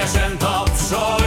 lelkesen tapsol.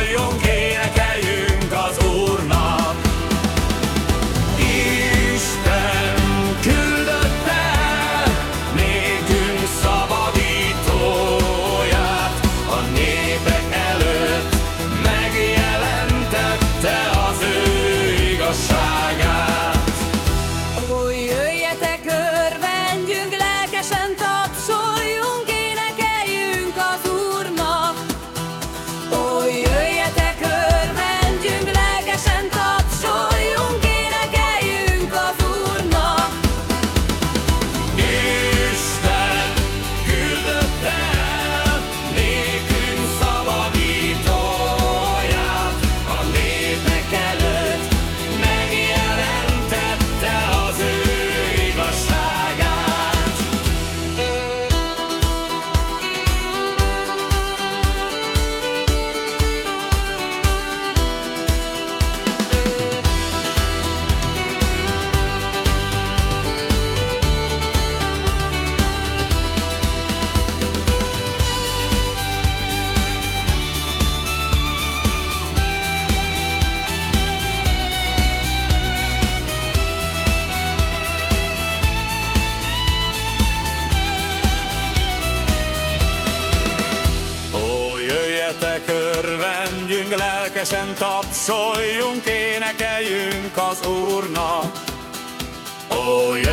Lelkesen tapsoljunk, énekeljünk az Úrnak. Ó, oh, yeah.